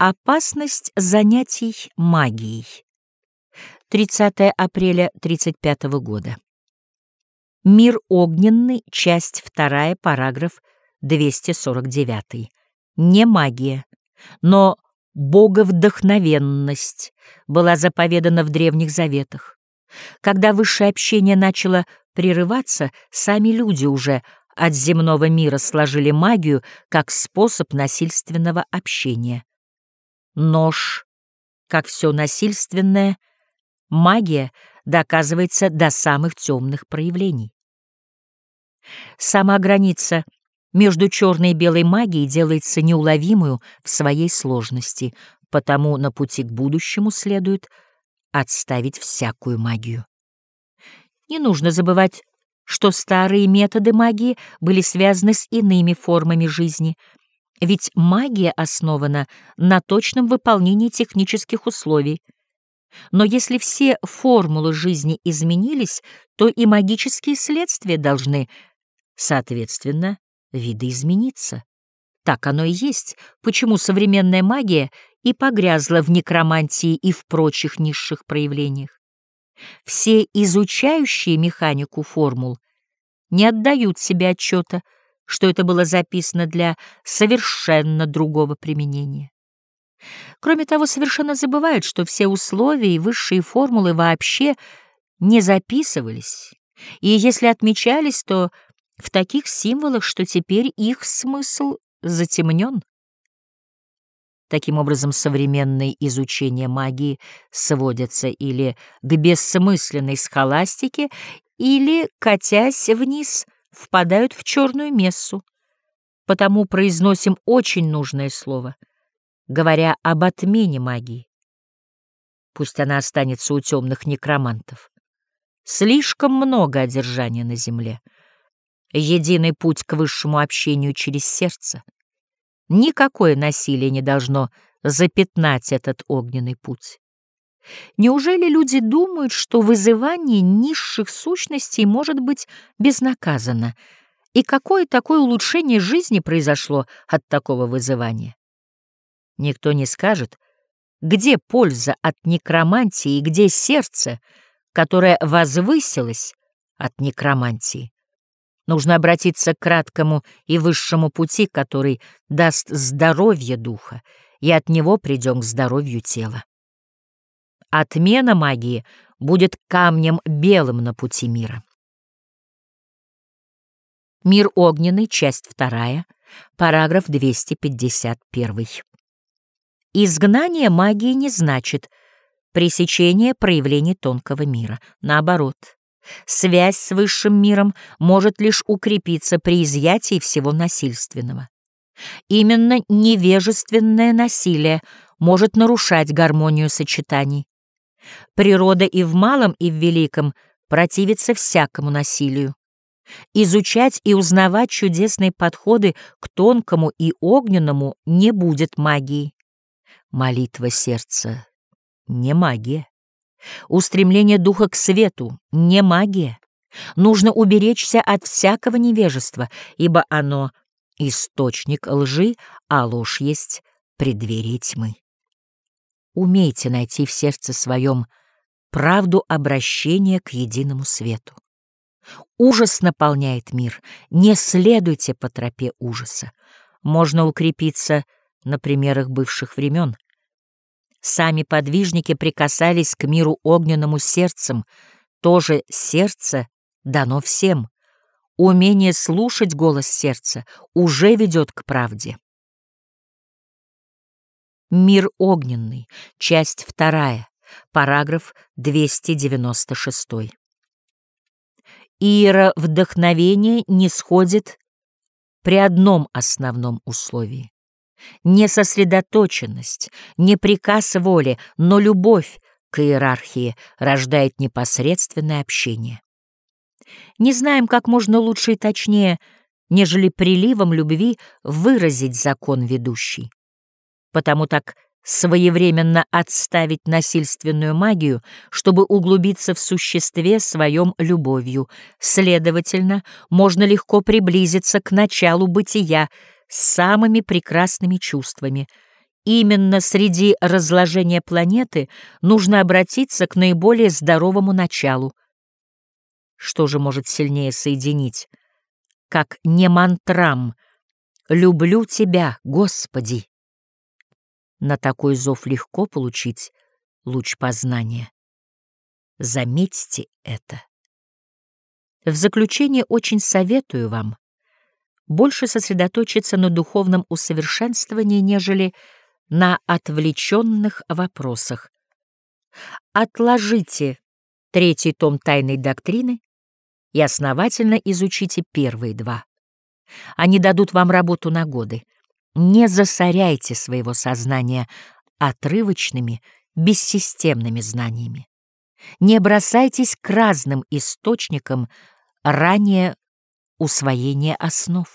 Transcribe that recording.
Опасность занятий магией. 30 апреля 35 года. Мир огненный, часть 2, параграф 249. Не магия, но боговдохновенность была заповедана в древних заветах. Когда высшее общение начало прерываться, сами люди уже от земного мира сложили магию как способ насильственного общения. Нож, как все насильственное, магия доказывается до самых темных проявлений. Сама граница между черной и белой магией делается неуловимую в своей сложности, потому на пути к будущему следует отставить всякую магию. Не нужно забывать, что старые методы магии были связаны с иными формами жизни, ведь магия основана на точном выполнении технических условий. Но если все формулы жизни изменились, то и магические следствия должны, соответственно, видоизмениться. Так оно и есть, почему современная магия и погрязла в некромантии и в прочих низших проявлениях. Все изучающие механику формул не отдают себе отчета, что это было записано для совершенно другого применения. Кроме того, совершенно забывают, что все условия и высшие формулы вообще не записывались, и если отмечались, то в таких символах, что теперь их смысл затемнен. Таким образом, современное изучение магии сводится или к бессмысленной схоластике, или, катясь вниз, впадают в черную мессу. Потому произносим очень нужное слово, говоря об отмене магии. Пусть она останется у темных некромантов. Слишком много одержания на земле. Единый путь к высшему общению через сердце — Никакое насилие не должно запятнать этот огненный путь. Неужели люди думают, что вызывание низших сущностей может быть безнаказанно? И какое такое улучшение жизни произошло от такого вызывания? Никто не скажет, где польза от некромантии и где сердце, которое возвысилось от некромантии. Нужно обратиться к краткому и высшему пути, который даст здоровье духа, и от него придем к здоровью тела. Отмена магии будет камнем белым на пути мира. Мир огненный, часть вторая, параграф 251. Изгнание магии не значит пресечение проявлений тонкого мира. Наоборот — Связь с высшим миром может лишь укрепиться при изъятии всего насильственного. Именно невежественное насилие может нарушать гармонию сочетаний. Природа и в малом, и в великом противится всякому насилию. Изучать и узнавать чудесные подходы к тонкому и огненному не будет магии. Молитва сердца — не магия. Устремление духа к свету — не магия. Нужно уберечься от всякого невежества, ибо оно — источник лжи, а ложь есть преддверие тьмы. Умейте найти в сердце своем правду обращения к единому свету. Ужас наполняет мир, не следуйте по тропе ужаса. Можно укрепиться на примерах бывших времен — Сами подвижники прикасались к миру огненному сердцем, тоже сердце дано всем. Умение слушать голос сердца уже ведет к правде. Мир огненный, часть вторая, параграф 296. Ира вдохновение не сходит при одном основном условии не сосредоточенность, не приказ воли, но любовь к иерархии рождает непосредственное общение. Не знаем, как можно лучше и точнее, нежели приливом любви, выразить закон ведущий. Потому так своевременно отставить насильственную магию, чтобы углубиться в существе своем любовью. Следовательно, можно легко приблизиться к началу бытия, с самыми прекрасными чувствами, именно среди разложения планеты нужно обратиться к наиболее здоровому началу. Что же может сильнее соединить, как не мантрам «Люблю тебя, Господи»? На такой зов легко получить луч познания. Заметьте это. В заключение очень советую вам больше сосредоточиться на духовном усовершенствовании, нежели на отвлеченных вопросах. Отложите третий том тайной доктрины и основательно изучите первые два. Они дадут вам работу на годы. Не засоряйте своего сознания отрывочными, бессистемными знаниями. Не бросайтесь к разным источникам ранее усвоения основ.